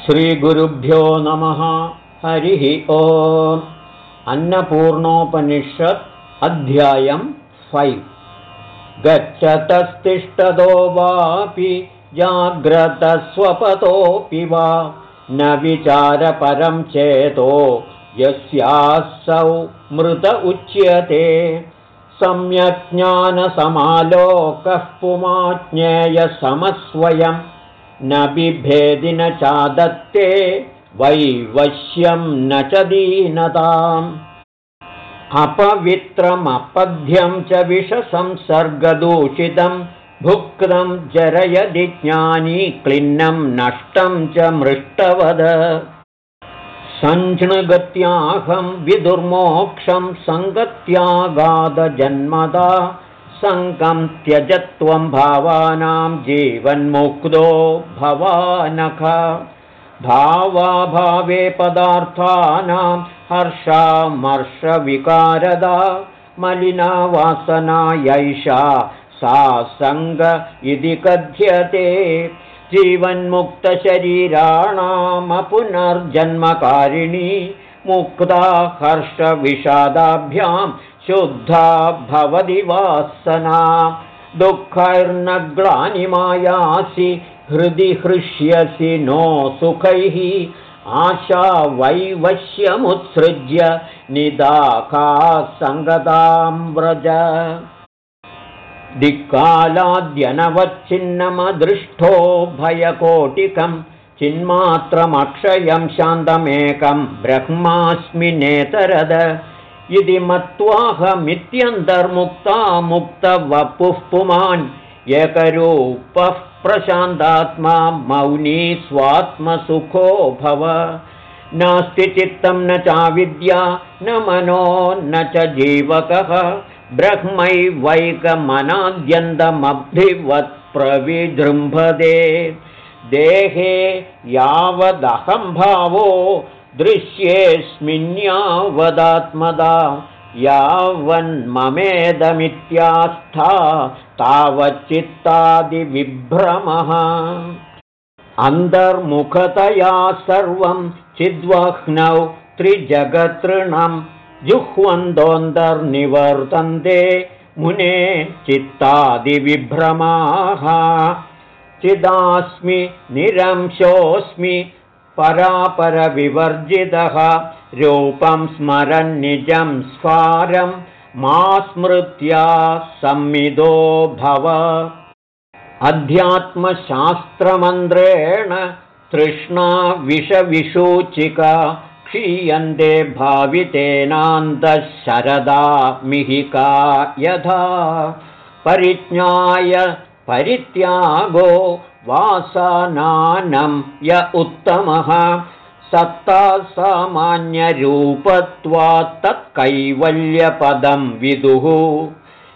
श्रीगुरुभ्यो नमः। हरिः ओम्। अन्नपूर्णोपनिषत् अध्यायं फैव्। गच्छतस्तिष्ठतो वापि जाग्रतस्वपतोऽपि वा? न विचारपरं चेतो यस्यासौ मृत उच्यते। सम्यक्ज्ञानसमालोकः पुमाज्ञेयसमस्वयं न बिभेदि न चादत्ते वैवश्यं न च दीनताम्। अपवित्रमपद्यं च विषसंसर्गदूषितं भुक्तं जरयदि ज्ञानी क्लिन्नं नष्टं च मृष्टवद। सञ्ज्ञगत्याहं विदुर्मोक्षं सङ्गत्यागादजन्मदा सङ्गं त्यजत्वं भावानां जीवन्मुक्तो भवानख। भावाभावे पदार्थानां हर्षामर्षविकारदा मलिना वासनायैषा सा सङ्ग इति कथ्यते। जीवन्मुक्तशरीराणामपुनर्जन्मकारिणी मुक्ता हर्षविषादाभ्यां शुद्धा भवति वासना। दुःखैर्न ग्लानिमायासि हृदि हृष्यसि नो सुखैः। आशा वैवश्यमुत्सृज्य निदाका सङ्गतां व्रज दिक्कालाद्यनवच्छिन्नमदृष्टो भयकोटिकं चिन्मात्रमक्षयं शान्तमेकं ब्रह्मास्मि नेतरद। इति मत्वाहमित्यन्तर्मुक्ता मुक्तवपुः पुमान्। एकरूपः प्रशान्तात्मा मौनी स्वात्मसुखो भव। नास्ति चित्तं न चाविद्या न मनो न च जीवकः। ब्रह्मैवैकमनाद्यन्तमब्धिवत् प्रविजृम्भते देहे यावदहम्भावो दृश्येऽस्मिन्यावदात्मदा यावन्ममेदमित्यास्था तावच्चित्तादिविभ्रमः। अन्तर्मुखतया सर्वं चिद्वह्नौ त्रिजगतृणं जुह्वन्तोऽन्तर्निवर्तन्ते मुने चित्तादिविभ्रमाः चिदास्मि निरंशोऽस्मि परापरविवर्जितः। रूपं स्मरन्निजं स्फारं मा स्मृत्या संमिदो भव। अध्यात्मशास्त्रमन्त्रेण तृष्णा विषविषूचिका क्षीयन्ते भावितेनान्तः शरदा मिहिका यथा। परिज्ञाय परित्यागो वासानानं य उत्तमः। सत्ता सामान्यरूपत्वात् विदुः।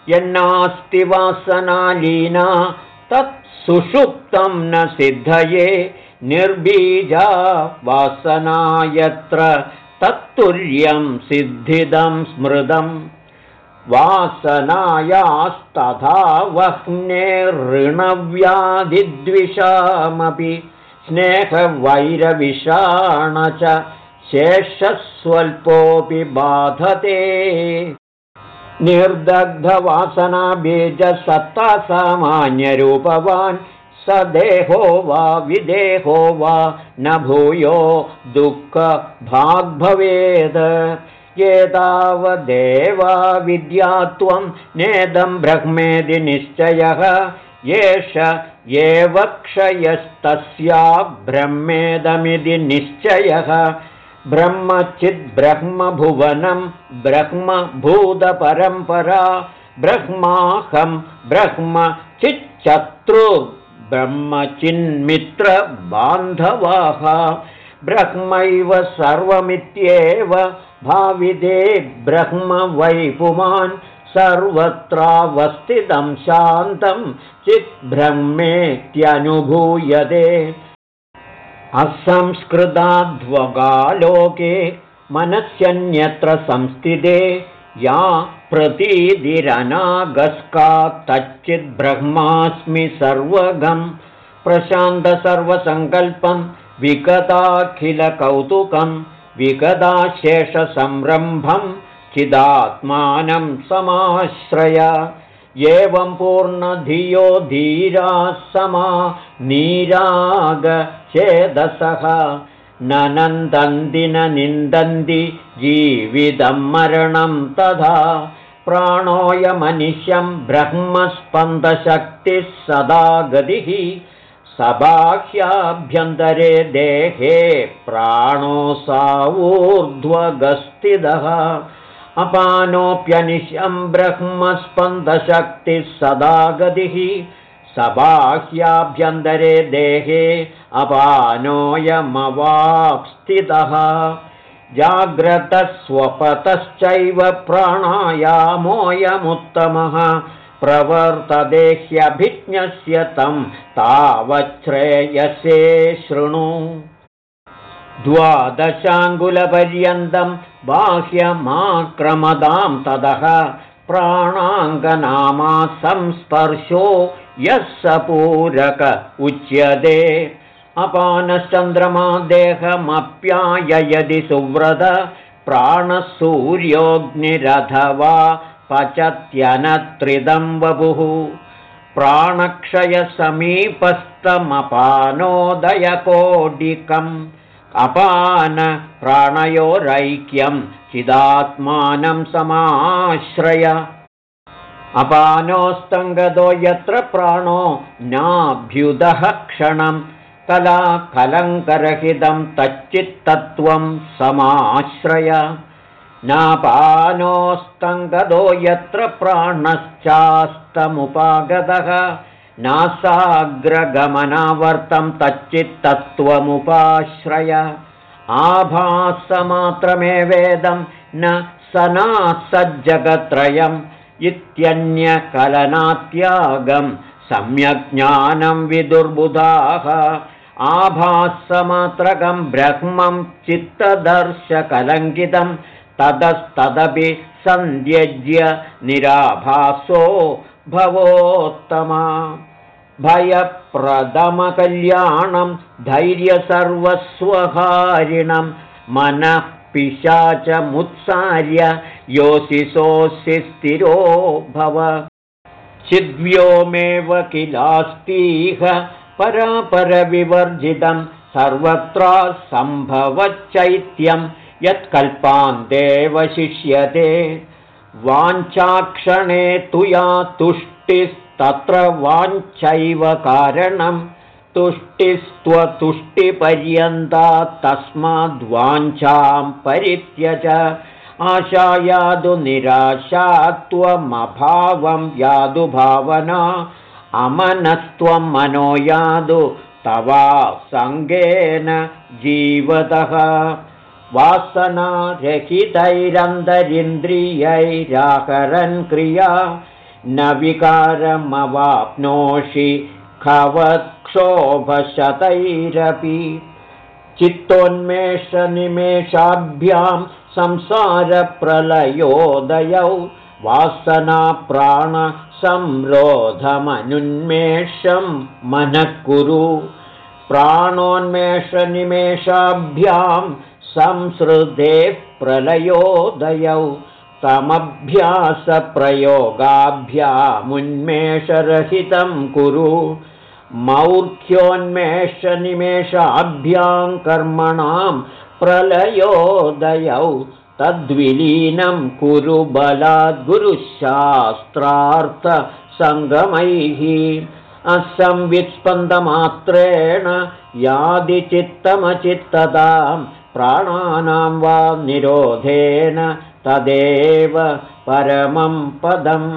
यन्नास्ति वासनालीना तत् सुषुप्तं न सिद्धये। निर्बीजा वासना यत्र तत्तुल्यं सिद्धिदं स्मृदम् वासनायास्तथा वह्ने ऋणव्याधिद्विषामपि स्नेहवैरविषाण च शेषस्वल्पोऽपि बाधते। निर्दग्धवासनाबीजसत्ता सामान्यरूपवान् स देहो वा विदेहो वा न भूयो दुःखभाग्भवेत् एतावदेवा विद्यात्वं नेदं ब्रह्मेदि निश्चयः एष एव क्षयस्तस्या ब्रह्मेदमिति निश्चयः। ब्रह्मचिद्ब्रह्मभुवनं ब्रह्मभूतपरम्परा ब्रह्माहं ब्रह्म चिन्मित्रबान्धवाः ब्रह्मैव सर्वमित्येव भाविदे ब्रह्म वै पुमान् सर्वत्रावस्थितं शान्तं चिद्ब्रह्मेत्यनुभूयते। असंस्कृताध्वगालोके मनस्यन्यत्र संस्थिते। या प्रतीदिरनागस्का तच्चिद्ब्रह्मास्मि सर्वगं। प्रशान्तसर्वसङ्कल्पं विगताखिलकौतुकं विगदाशेषसंरम्भं चिदात्मानं समाश्रय। एवं पूर्णधियो धीराः समा नीरागचेदसः न नन्दन्ति न निन्दन्ति जीवितं मरणं तथा। प्राणोयमनिशं ब्रह्मस्पन्दशक्तिः सदा गतिः सबाह्याभ्यन्तरे देहे प्राणो सावूर्ध्वगस्तिदः अपानोऽप्यनिशं ब्रह्मस्पन्दशक्तिः सदा गतिः। सबाह्याभ्यन्तरे देहे अपानोऽयमवाप्स्थितः जाग्रतस्वपतश्चैव प्राणायामोऽयमुत्तमः प्रवर्तदेह्यभिज्ञस्य तं तावच्छ्रेयसे शृणु। द्वादशाङ्गुलपर्यन्तं बाह्यमाक्रमदां ततः प्राणाङ्गनामा संस्पर्शो यः स पूरक उच्यते। अपानश्चन्द्रमा देहमप्याययदि सुव्रत प्राणसूर्योऽग्निरथवा पचत्यनत्रिदं वपुः। प्राणक्षयसमीपस्थमपानोदयकोडिकम् अपान प्राणयोरैक्यं चिदात्मानं समाश्रय। अपानोस्तङ्गतो यत्र प्राणो नाभ्युदः क्षणं कलाकलङ्करहितं तच्चित्तत्वं समाश्रय नापानोस्तङ्गदो यत्र प्राणश्चास्तमुपागतः नासाग्रगमनावर्तं तच्चित्तत्वमुपाश्रय। आभासमात्रमेवेदं न सनासज्जगत्रयम् इत्यन्यकलनात्यागं सम्यग्ज्ञानं विदुर्बुधाः। आभासमात्रकं ब्रह्मं चित्तदर्शकलङ्कितं ततस्तदपि सन्त्यज्य निराभासो भवोत्तमा। भयप्रदमकल्याणं धैर्यसर्वस्वहारिणं मनः पिशाचमुत्सार्य योऽसिसोऽसि स्थिरो भव। चिद्व्योमेव किलास्तीह परापरविवर्जितं सर्वत्र सम्भवच्चैत्यं यत्कल्पान्तेवशिष्यते वाञ्छाक्षणे तु या तुष्टिस्तत्र वाञ्छैव कारणं। तुष्टिस्त्वतुष्टिपर्यन्ता तस्माद्वाञ्छां परित्यज। आशायादु निराशात्वमभावं यादु भावना। अमनस्त्वं मनो यादु तवा सङ्गेन जीवतः वासनारहितैरन्तरिन्द्रियैराकरन् क्रिया न विकारमवाप्नोषि खवत्क्षोभशतैरपि। चित्तोन्मेषनिमेषाभ्यां संसारप्रलयोदयौ वासनाप्राणसंरोधमनुन्मेषं मनः कुरु। प्राणोन्मेषनिमेषाभ्यां संसृतेः प्रलयोदयौ तमभ्यासप्रयोगाभ्यामुन्मेषरहितं कुरु। मौर्ख्योन्मेषनिमेषाभ्यां कर्मणां प्रलयोदयौ तद्विलीनं कुरु बलाद्गुरुशास्त्रार्थसङ्गमैः असंवित्स्पन्दमात्रेण यादिचित्तमचित्ततां प्राणानां वा निरोधेन तदेव परमं पदम्।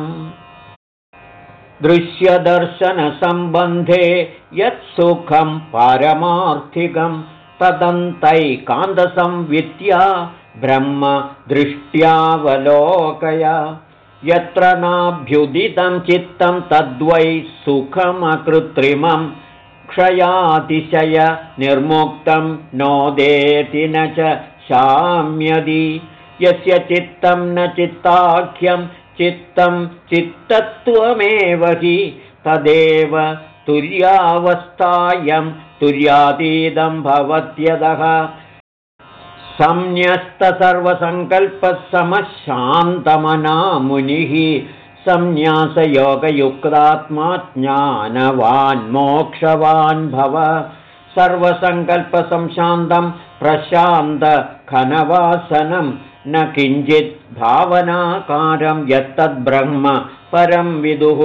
दृश्यदर्शनसम्बन्धे यत्सुखं पारमार्थिकं तदन्तैकान्तसंवित्या ब्रह्मदृष्ट्यावलोकय। यत्र नाभ्युदितं चित्तं तद्वै सुखमकृत्रिमं क्षयातिशय निर्मुक्तं नोदेति न च शाम्यदि। यस्य चित्तं न चित्ताख्यं चित्तं चित्तत्वमेव हि। तदेव तुर्यावस्थायं तुर्यातीदं भवत्यदः संन्यस्तसर्वसङ्कल्पः मुनिः संन्यासयोगयुक्तात्मा ज्ञानवान् मोक्षवान् भव। सर्वसङ्कल्पसंशान्तं प्रशान्तखनवासनं। न किञ्चित् भावनाकारं यत्तद्ब्रह्म परं विदुः।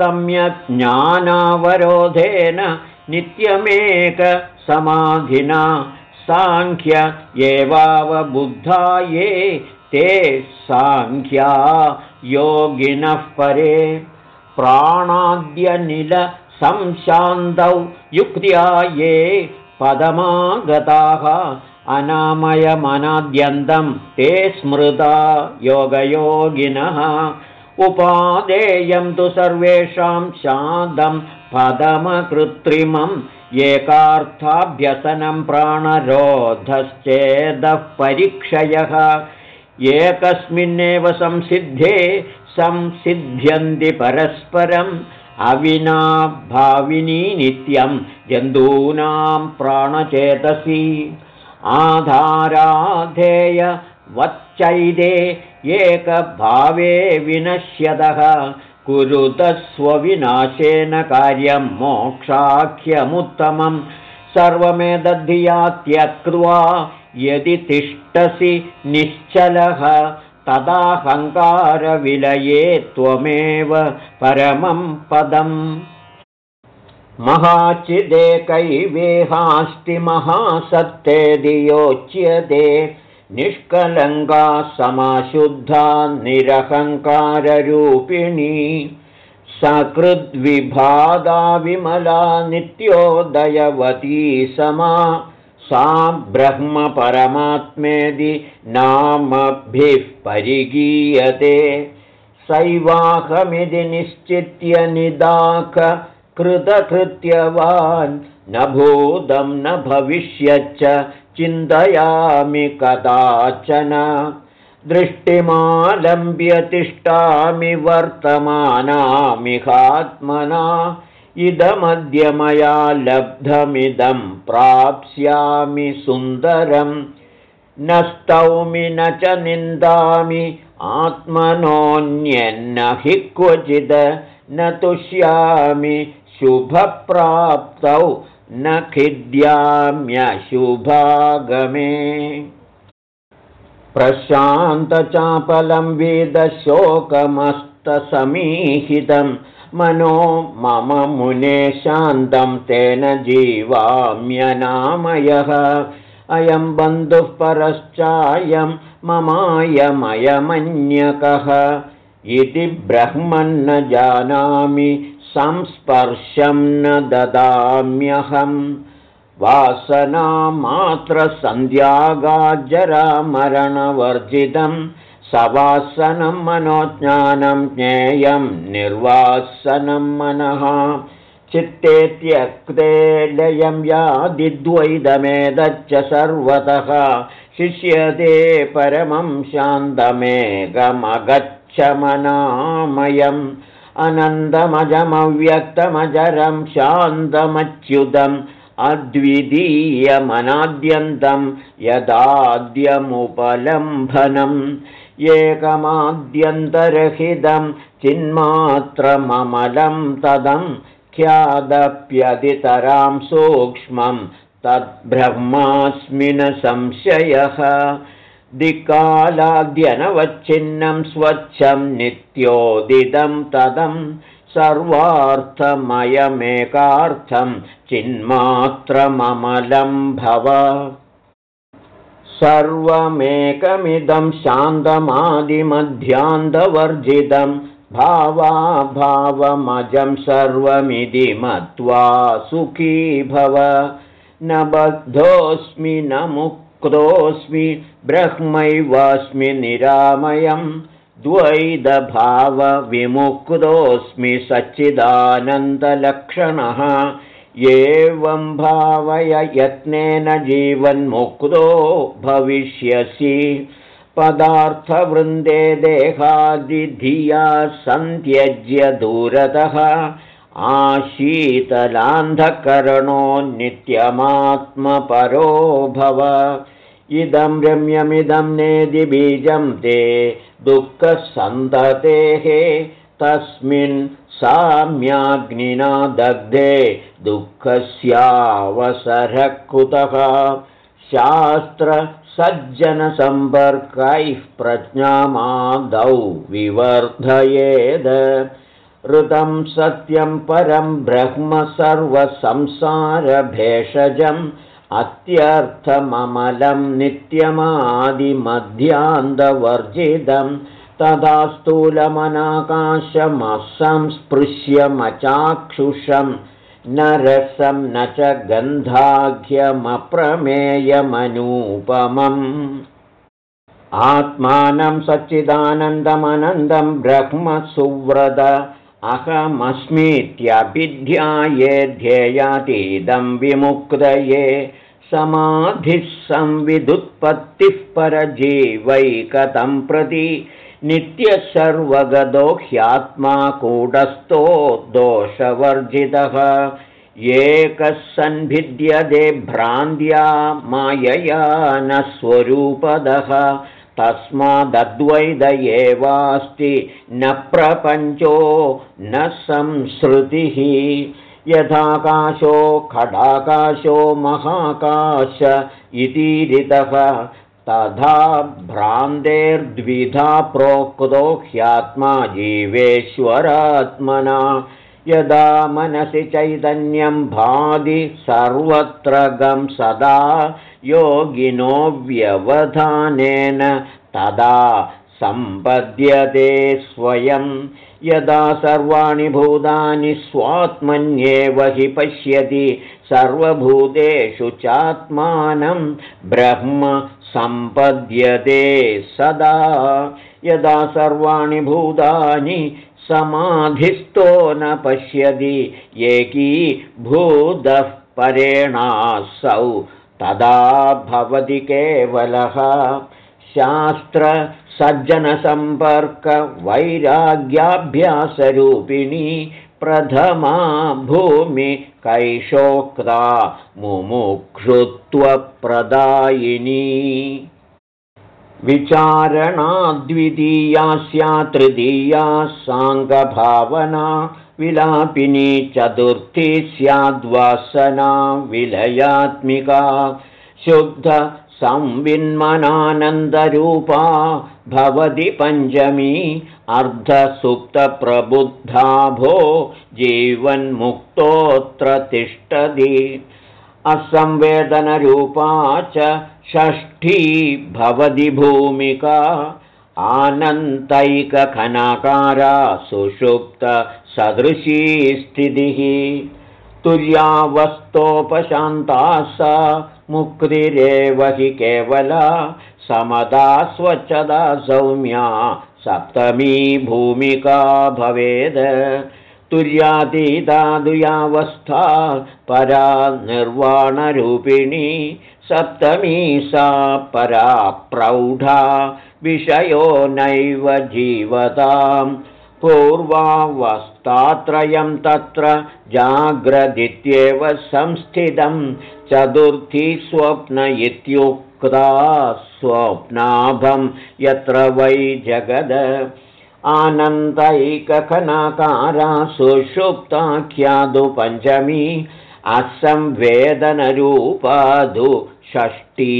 सम्यक् ज्ञानावरोधेन नित्यमेकसमाधिना। साङ्ख्य एवावबुद्धा ये ते साङ्ख्या योगिनः परे प्राणाद्यनिलसंशान्तौ युक्त्या ये पदमागताः अनामयमनाद्यन्तं ते स्मृता योगयोगिनः। उपादेयं तु सर्वेषां शादं पदमकृत्रिमम् एकार्थाभ्यसनं प्राणरोधश्चेदः परीक्षयः एकस्मिन्नेव संसिद्धे संसिद्ध्यन्ति परस्परम् अविनाभाविनी नित्यं जन्तूनां प्राणचेतसि। आधाराधेय वच्चैदे एकभावे विनश्यतः कुरुतस्वविनाशेन कार्यं मोक्षाख्यमुत्तमं। सर्वमेदधिया त्यक्त्वा यदि तिष्ठसि निश्चलः तदाहङ्कारविलये त्वमेव परमं पदम्। महाचिदेकैवेहास्ति महासत्तेदियोच्यते निष्कलङ्का समाशुद्धा निरहङ्काररूपिणी। सकृद्विभादा विमला नित्योदयवती समा सा ब्रह्मपरमात्मेदि नामभिः परिगीयते। सैवाहमिति निश्चित्य निदाख कृतकृत्यवान् न भूतं न भविष्यच्च चिन्तयामि कदाचन। दृष्टिमालम्ब्य तिष्ठामि वर्तमानामिहात्मना इदमद्य मया लब्धमिदं प्राप्स्यामि सुन्दरं। न स्तौमि न च निन्दामि आत्मनोऽन्यन्न हि क्वचिद न तुष्यामि शुभप्राप्तौ न खिद्याम्यशुभागमे। प्रशान्तचापलं वेदशोकमस्तसमीहितं मनो मम मुने शान्तं तेन जीवाम्यनामयः। अयं बन्धुः परश्चायं ममायमयमन्यकः। इति ब्रह्मन्न जानामि संस्पर्शं न ददाम्यहम् वासनामात्रसन्ध्यागाजरामरणवर्जितं सवासनं मनोज्ञानं ज्ञेयं निर्वासनं मनः। चित्ते त्यक्ते लयं यादिद्वैदमेदच्च सर्वतः। शिष्यते परमं शान्तमेकमगच्छमनामयम् अनन्दमजमव्यक्तमजरं शान्तमच्युतम्। अद्वितीयमनाद्यन्तं यदाद्यमुपलम्भनम् एकमाद्यन्तरहितं चिन्मात्रममलं तदं ख्यादप्यदितरां सूक्ष्मं तद्ब्रह्मास्मिन् संशयः। दिक्कालाद्यनवच्छिन्नं स्वच्छं नित्योदितं तदं सर्वार्थमयमेकार्थं चिन्मात्रममलं भव सर्वमेकमिदं शान्तमादिमध्यान्तवर्जितं भावाभावमजं सर्वमिति मत्वा सुखी भव। न बद्धोऽस्मि न मुक्तोऽस्मि ब्रह्मैवास्मि निरामयम् द्वैदभावविमुक्तोऽस्मि सच्चिदानन्दलक्षणः एवं भावय यत्नेन जीवन्मुक्तो भविष्यसि। पदार्थवृन्दे देहादिधिया सन्त्यज्य दूरतः। आशीतलान्धकरणो नित्यमात्मपरो भव। इदं रम्यमिदं नेदिबीजं ते दुःखसन्ततेः। तस्मिन् साम्याग्निना दग्धे दुःखस्यावसरः कुतः शास्त्रसज्जनसम्पर्कैः प्रज्ञामादौ विवर्धयेद। ऋतं सत्यं परं ब्रह्म सर्वसंसारभेषजम्। अत्यर्थममलं नित्यमादिमध्यान्तवर्जितं तदा स्थूलमनाकाशमसंस्पृश्यमचाक्षुषं न रसं न च गन्धाख्यमप्रमेयमनूपमम् आत्मानं सच्चिदानन्दमनन्दं ब्रह्मसुव्रत अहमस्मीत्यभिध्याये ध्येयातीदं विमुक्तये समाधिः संविदुत्पत्तिः परजीवैकतं प्रति नित्यसर्वगतो ह्यात्मा कूटस्थो दोषवर्जितः। एकः सन्भिद्यते भ्रान्त्या मायया न स्वरूपदः। तस्मादद्वैत एवास्ति न प्रपञ्चो न संसृतिः। यथाकाशो खडाकाशो महाकाश इतीरितः तथा भ्रान्तेर्द्विधा प्रोक्तो ह्यात्मा जीवेश्वरात्मना। यदा मनसि चैतन्यं भाति सर्वत्र गं सदा योगिनो व्यवधानेन तदा सम्पद्यते स्वयं। यदा सर्वाणि भूतानि स्वात्मन्येव हि पश्यति सर्वभूतेषु चात्मानं ब्रह्म सम्पद्यते सदा। यदा सर्वाणि भूतानि समाधिस्थो न पश्यति एकी भूतः परेणासौ तदा भवति केवलः शास्त्रसज्जनसम्पर्कवैराग्याभ्यासरूपिणी प्रथमा भूमि कैशोक्ता मुमुक्षुत्वप्रदायिनी। विचारणाद्वितीया तृतीया साङ्गभावना विलापिनी चतुर्थी स्याद्वासना विलयात्मिका शुद्धसंविन्मनानन्दरूपा भवति पञ्चमी अर्धसुप्तप्रबुद्धा भो जीवन्मुक्तोऽत्र तिष्ठति। असंवेदनरूपा च षष्ठी भवति भूमिका। आनन्तैकखनाकारा सुषुप्तसदृशी स्थितिः। तुर्यावस्तोपशान्ता सा मुक्तिरेव हि केवला समदा स्वच्छदा सौम्या सप्तमी भूमिका भवेद्। तुर्यातीतादुयावस्था परा निर्वाणरूपिणी सप्तमी सा परा प्रौढा विषयो नैव जीवताम् पूर्वावस्थात्रयं तत्र जाग्रदित्येव संस्थितं। चतुर्थी स्वप्न इत्युक्ता स्वप्नाभं यत्र वै जगद। आनन्तैकखनाकारा सुषुप्ताख्यादु पञ्चमी। असंवेदनरूपादु षष्ठी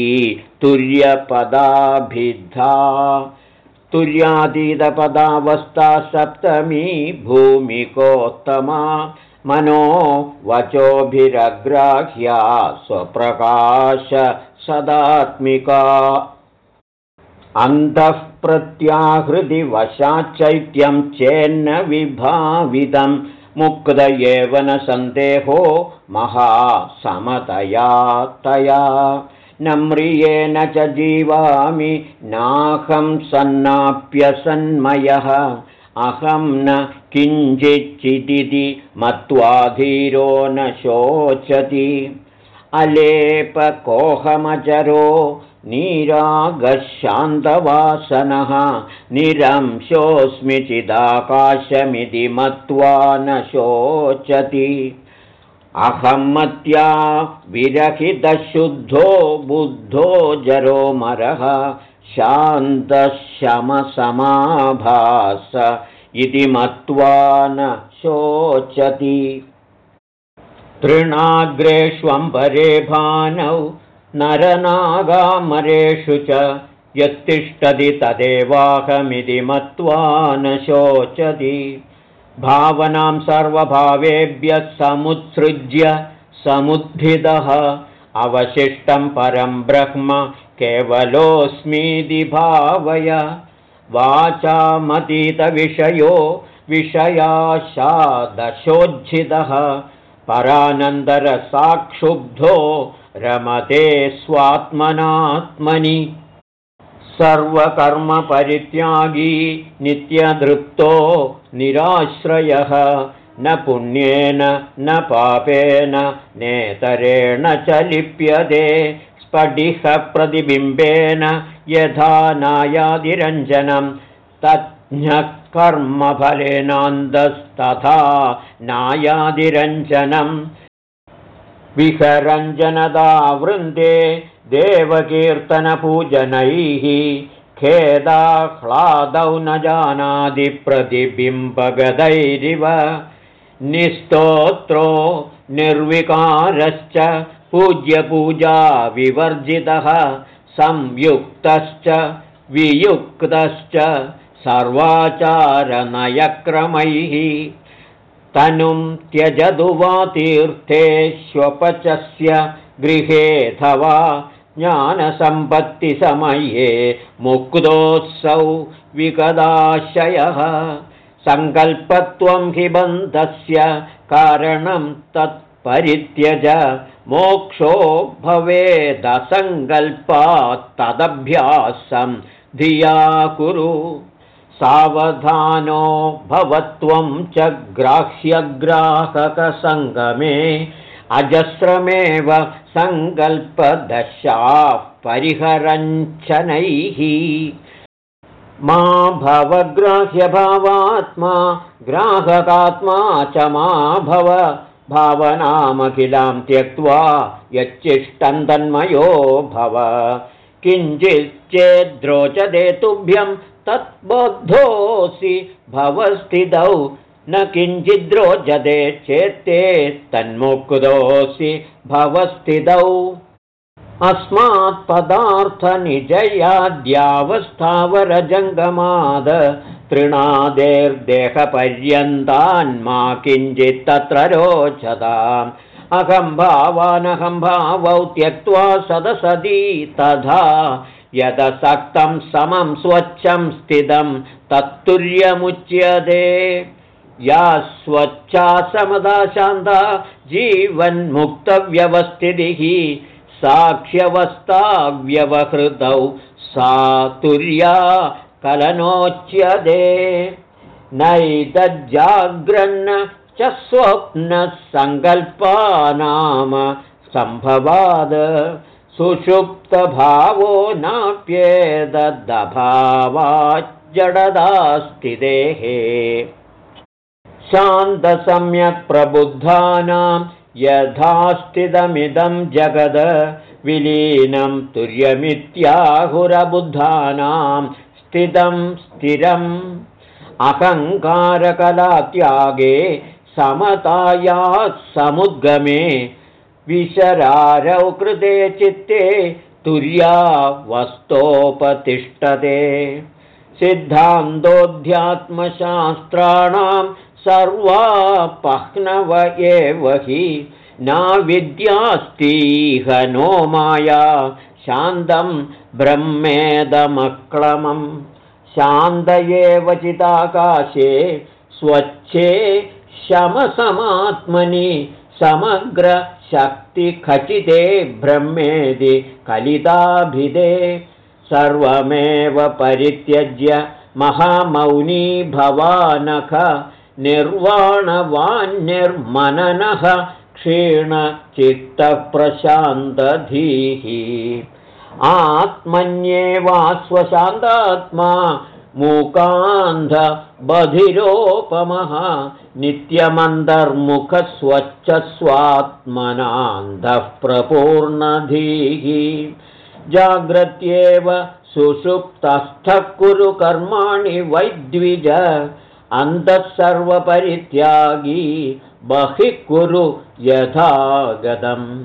तुर्यपदाभिद्धा तुर्यातीतपदावस्था सप्तमी भूमिकोत्तमा मनो वचोभिरग्राह्या स्वप्रकाश सदात्मिका। अन्तः प्रत्याहृदिवशाच्चैत्यं चेन्न विभावितं मुक्त एव न सन्देहो महासमतया तया न म्रियेण च जीवामि नाहं सन्नाप्यसन्मयः। अहं न किञ्चिच्चिदिति मत्वा धीरो न शोचति। अलेपकोहमचरो नीरागशान्तवासनः निरंशोऽस्मि चिदाकाशमिति मत्वा न शोचति अहं मत्या विरहितशुद्धो बुद्धो जरो मरः शान्तशमसमाभास इति मत्वा न शोचति। तृणाग्रेष्वम्बरे भानौ नरनागामरेषु च यत्तिष्ठति तदेवाहमिति मत्वा न शोचति भावनां सर्वभावेभ्यः समुत्सृज्य समुद्धितः अवशिष्टं परं ब्रह्म केवलोऽस्मीति भावय। वाचामतीतविषयो विषयाशादशोज्झितः परानन्दरसाक्षुब्धो रमते स्वात्मनात्मनि सर्वकर्मपरित्यागी नित्यदृप्तो निराश्रयः। न पुण्येन न पापेन नेतरेण च लिप्यते। स्फटिकप्रतिबिम्बेन यथा नायादिरञ्जनं। तज्ञकर्मफलेनान्दस्तथा नायादिरञ्जनम् विहरञ्जनदावृन्दे देवकीर्तनपूजनैः खेदाह्लादौ न जानादिप्रतिबिम्बगदैरिव निस्तोत्रो निर्विकारश्च पूज्यपूजा विवर्जितः संयुक्तश्च वियुक्तश्च सर्वाचारनयक्रमैः तनुं त्यजतु वा तीर्थेष्वपचस्य गृहेऽथवा ज्ञानसम्पत्तिसमये मुक्तोत्सौ विकदाशयः सङ्कल्पत्वं हि बन्धस्य कारणं तत्परित्यज। मोक्षो भवेदसङ्कल्पात्तदभ्यासं धिया कुरु। सावधानो भवत्वं च ग्राह्यग्राहकसङ्गमे अजस्रमेव सङ्कल्पदशाः परिहरञ्चनैः। मा भवग्राह्यभावात्मा ग्राहकात्मा च मा भव। भावनामखिलां त्यक्त्वा यच्चिष्टं तन्मयो भव। किञ्चिच्चेद्रोचते तुभ्यं तत्बोद्धोऽसि भवस्थितौ न किञ्चिद्रोचते चेत्ते तन्मुक्तोऽसि भवस्थितौ। अस्मात् पदार्थनिजयाद्यावस्थावरजङ्गमाद तृणादेर्देहपर्यन्तान्मा किञ्चित्तत्र रोचताम्। अहं भावानहं भावौ त्यक्त्वा सदसदी तथा यदसक्तं समं स्वच्छं स्थितं तत्तुर्यमुच्यते या स्वच्छा समदा शान्ता जीवन्मुक्तव्यवस्थितिः साक्ष्यवस्थाव्यवहृतौ सा तुर्या कलनोच्यते। नैतज्जाग्रन्न च स्वप्नः सङ्कल्पानाम सम्भवाद। सुषुप्तभावो नाप्येदभावाज्जडदास्तिदेः शान्तसम्यक् प्रबुद्धानां यथास्थितमिदं जगद विलीनं तुर्यमित्याहुरबुद्धानां स्थितं स्थिरम् अहङ्कारकलात्यागे समतायात् समुद्गमे विशरारौ कृते चित्ते तुर्या वस्तोपतिष्ठते सिद्धान्तोऽध्यात्मशास्त्राणां सर्वापह्नव एव हि नाविद्यास्तीह नो माया। शान्तं ब्रह्मेदमक्लमम् शान्त एव चिदाकाशे स्वच्छे शमसमात्मनि समग्रशक्तिखचिते ब्रह्मेदि कलिताभिदे। सर्वमेव परित्यज्य महामौनी भवानख निर्वाणवान्निर्मननः क्षीणचित्तप्रशान्तधीः। आत्मन्येवास्वशान्तात्मा मूकान्धबधिरोपमः नित्यमन्तर्मुखस्वच्छस्वात्मनान्धः प्रपूर्णधीः जाग्रत्येव सुषुप्तस्थः कुरु कर्माणि वैद्विज अन्तः सर्वपरित्यागी बहिः कुरु यथा गतम्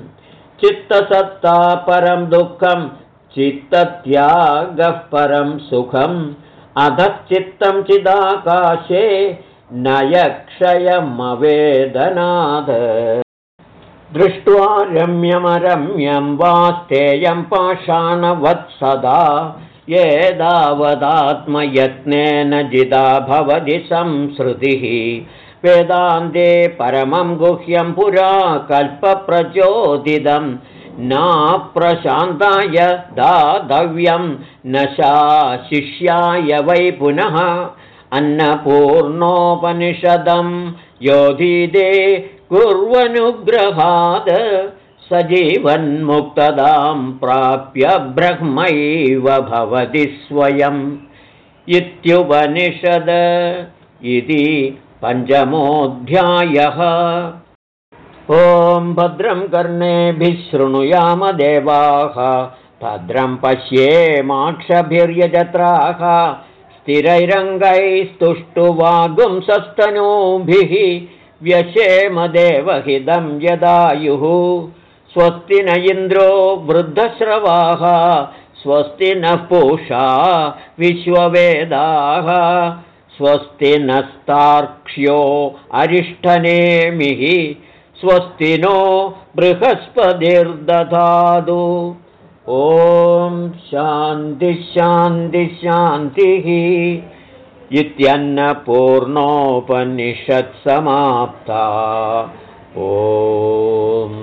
चित्तसत्ता परं दुःखं चित्तत्यागः परं सुखम्। अधश्चित्तं चिदाकाशे नयक्षयमवेदनाद। दृष्ट्वा रम्यमरम्यं वा स्तेयं पाषाणवत्सदा येदावदात्मयत्नेन जिदा भवति संसृतिः। वेदान्ते परमं गुह्यं पुरा कल्पप्रचोदितं। नाप्रशान्ताय दातव्यं न शाशिष्याय वै पुनः। अन्नपूर्णोपनिषदं योधीदे कुर्वनुग्रहाद सजीवन्मुक्तदां प्राप्य ब्रह्मैव भवति स्वयम् इत्युपनिषद इति पञ्चमोऽध्यायः। ॐ भद्रं कर्णेभिः शृणुयाम देवाः भद्रं पश्येमाक्षभिर्यजत्राः स्थिरैरङ्गैस्तुष्टुवागुंसस्तनूभिः व्यशेमदेवहिदं यदायुः स्वस्ति न इन्द्रो वृद्धश्रवाः स्वस्ति नः पूषा विश्ववेदाः स्वस्ति नस्तार्क्ष्यो अरिष्ठनेमिः स्वस्ति नो बृहस्पतिर्दधातु। ॐ शान्तिः इत्यन्नपूर्णोपनिषत्समाप्ता ॐ